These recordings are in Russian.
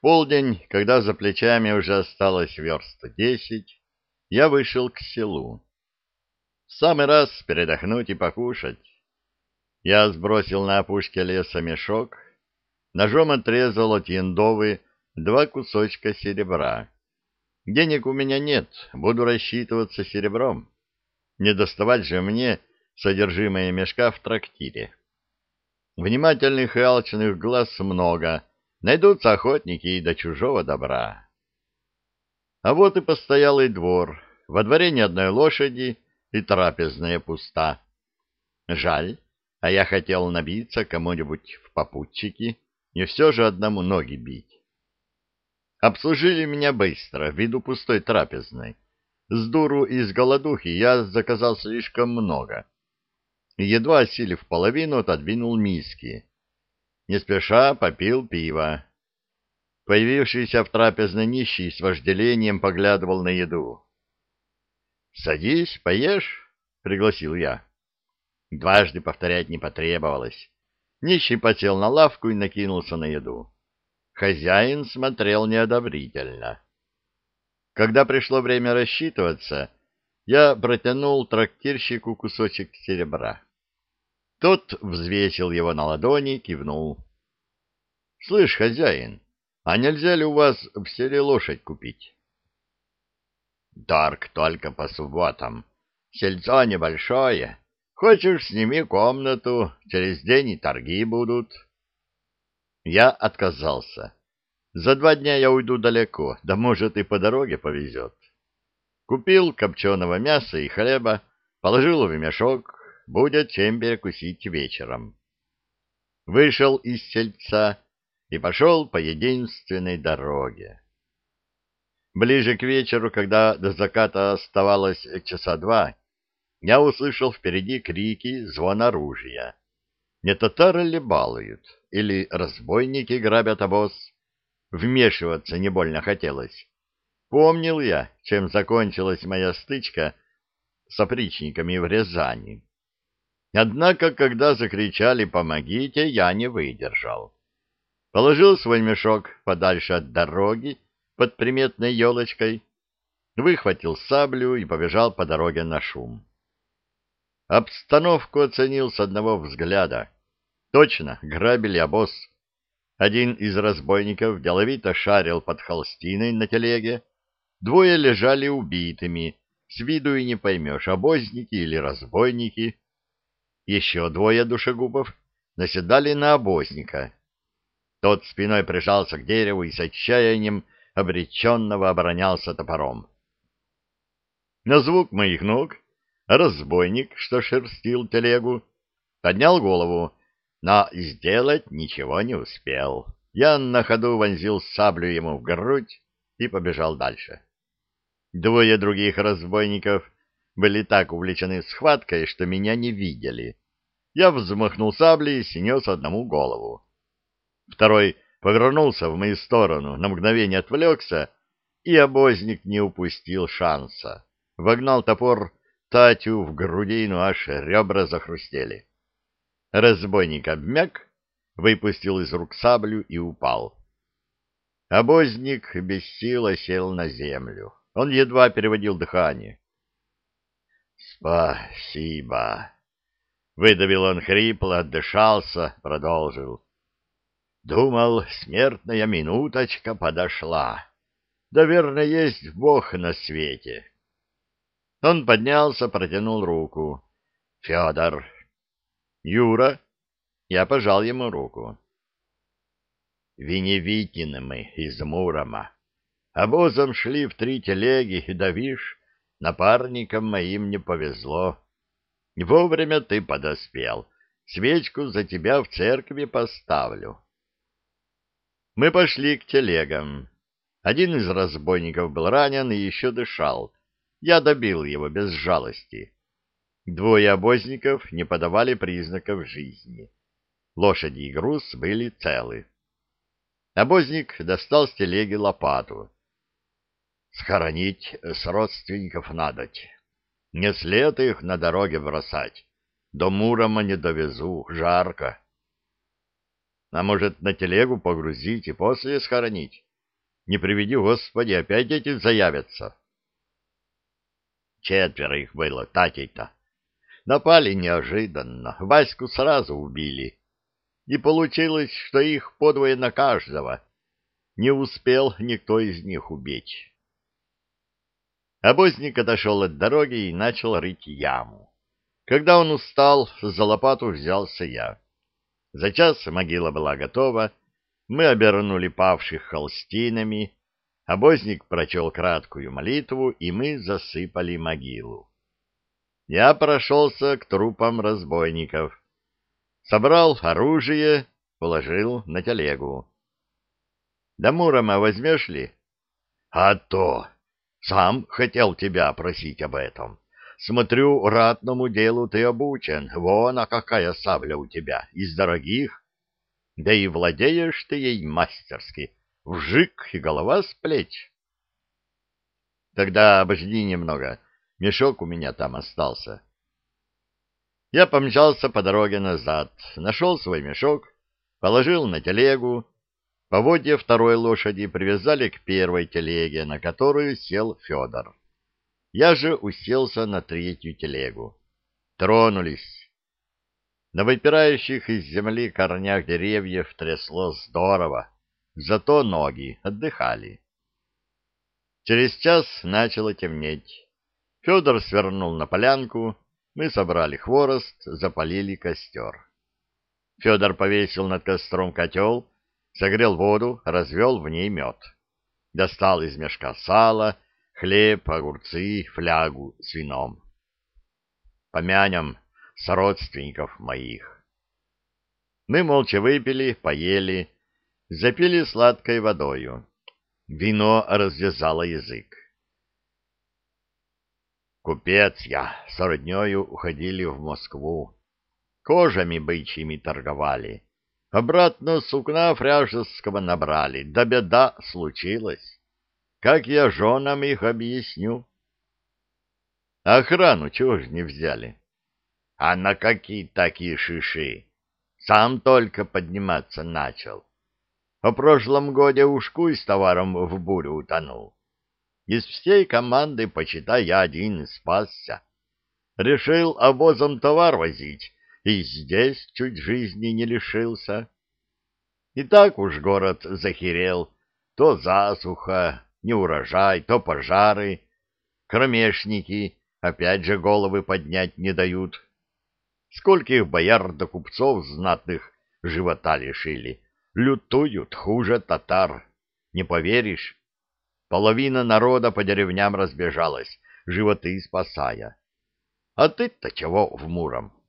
полдень, когда за плечами уже осталось верст десять, я вышел к селу. В самый раз передохнуть и покушать. Я сбросил на опушке леса мешок, ножом отрезал от яндовы два кусочка серебра. Денег у меня нет, буду рассчитываться серебром. Не доставать же мне содержимое мешка в трактире. Внимательных и алчных глаз много, найдутся охотники и до чужого добра. А вот и постоялый двор, во дворе ни одной лошади и трапезная пуста. Жаль, а я хотел набиться кому-нибудь в попутчики, не все же одному ноги бить. Обслужили меня быстро, ввиду пустой трапезной. С дуру и с голодухи я заказал слишком много. Едва осилив половину, отодвинул миски. Не спеша попил пиво. Появившийся в трапезной нищий с вожделением поглядывал на еду. — Садись, поешь, — пригласил я. Дважды повторять не потребовалось. Нищий потел на лавку и накинулся на еду. Хозяин смотрел неодобрительно. Когда пришло время рассчитываться, я протянул трактирщику кусочек серебра. Тот взвесил его на ладони, кивнул. — Слышь, хозяин, а нельзя ли у вас в селе лошадь купить? — Торг только по субботам. Сельцо небольшое. Хочешь, сними комнату, через день и торги будут. — я отказался. За два дня я уйду далеко, да может и по дороге повезет. Купил копченого мяса и хлеба, положил в мешок, будет чем перекусить вечером. Вышел из сельца и пошел по единственной дороге. Ближе к вечеру, когда до заката оставалось часа два, я услышал впереди крики, звон оружия. Не татары ли балуют? Или разбойники грабят обоз? Вмешиваться не больно хотелось. Помнил я, чем закончилась моя стычка с опричниками в Рязани. Однако, когда закричали «помогите», я не выдержал. Положил свой мешок подальше от дороги под приметной елочкой, выхватил саблю и побежал по дороге на шум. Обстановку оценил с одного взгляда. Точно, грабили обоз. Один из разбойников деловито шарил под холстиной на телеге. Двое лежали убитыми, с виду и не поймешь, обозники или разбойники. Еще двое душегубов наседали на обозника. Тот спиной прижался к дереву и с отчаянием обреченного оборонялся топором. На звук моих ног Разбойник, что шерстил телегу, поднял голову, но сделать ничего не успел. Я на ходу вонзил саблю ему в грудь и побежал дальше. Двое других разбойников были так увлечены схваткой, что меня не видели. Я взмахнул саблей и снес одному голову. Второй повернулся в мою сторону, на мгновение отвлекся, и обозник не упустил шанса. Вогнал топор Татю в грудину аж ребра захрустели. Разбойник обмяк, выпустил из рук саблю и упал. Обозник без сил сел на землю. Он едва переводил дыхание. «Спасибо!» Выдавил он хрипло, отдышался, продолжил. Думал, смертная минуточка подошла. Да верно, есть Бог на свете. Он поднялся, протянул руку. — Федор. — Юра. Я пожал ему руку. — Веневитины мы из Мурома. Обозом шли в три телеги, и, да вишь, напарникам моим не повезло. Вовремя ты подоспел. Свечку за тебя в церкви поставлю. Мы пошли к телегам. Один из разбойников был ранен и еще дышал. Я добил его без жалости. Двое обозников не подавали признаков жизни. Лошади и груз были целы. Обозник достал с телеги лопату. Схоронить с родственников надоть. Не след их на дороге бросать. До Мурома не довезу, жарко. А может, на телегу погрузить и после схоронить? не приведи Господи, опять эти заявятся. Четверо их было, татей-то. Напали неожиданно, Ваську сразу убили. И получилось, что их подвое на каждого. Не успел никто из них убить. Обозник отошел от дороги и начал рыть яму. Когда он устал, за лопату взялся я. За час могила была готова, мы обернули павших холстинами, обозник прочел краткую молитву, и мы засыпали могилу. Я прошелся к трупам разбойников, собрал оружие, положил на телегу. — Да Мурома возьмешь ли? — А то! Сам хотел тебя просить об этом. Смотрю, ратному делу ты обучен. Вон, а какая сабля у тебя, из дорогих. Да и владеешь ты ей мастерски. Вжик и голова с плеч. Тогда обожди немного. Мешок у меня там остался. Я помчался по дороге назад, нашел свой мешок, положил на телегу, Поводья второй лошади привязали к первой телеге, на которую сел Федор. Я же уселся на третью телегу. Тронулись. На выпирающих из земли корнях деревьев трясло здорово, зато ноги отдыхали. Через час начало темнеть. Федор свернул на полянку, мы собрали хворост, запалили костер. Федор повесил над костром котел, согрел воду, развел в ней мед. Достал из мешка сало, хлеб, огурцы, флягу с вином. Помянем с родственников моих. Мы молча выпили, поели, запили сладкой водою. Вино развязало язык. Купец я, с роднёю уходили в Москву. Кожами бычьими торговали Обратно сукна фряжеского набрали, да беда случилась. Как я женам их объясню? Охрану чего ж не взяли? А на какие такие шиши? Сам только подниматься начал. В прошлом годе ушку с товаром в бурю утонул. Из всей команды, почитай, я один спасся. Решил обозом товар возить, и здесь чуть жизни не лишился. И так уж город захерел, то засуха, неурожай, то пожары, кромешники опять же головы поднять не дают. Скольких бояр да купцов знатных живота лишили, лютуют хуже татар, не поверишь. Половина народа по деревням разбежалась, животы спасая. А ты-то чего в Муром?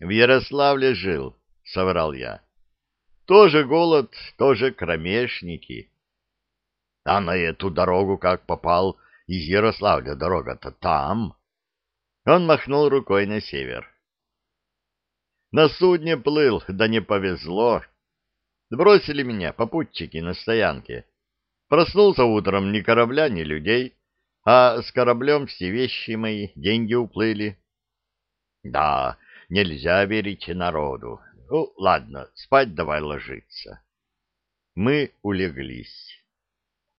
В Ярославле жил, — соврал я. Тоже голод, тоже кромешники. А на эту дорогу как попал из Ярославля дорога-то там. Он махнул рукой на север. На судне плыл, да не повезло. Бросили меня попутчики на стоянке. Проснулся утром ни корабля, ни людей, а с кораблем все вещи мои, деньги уплыли. Да, Нельзя верить народу. Ну, ладно, спать давай ложиться. Мы улеглись.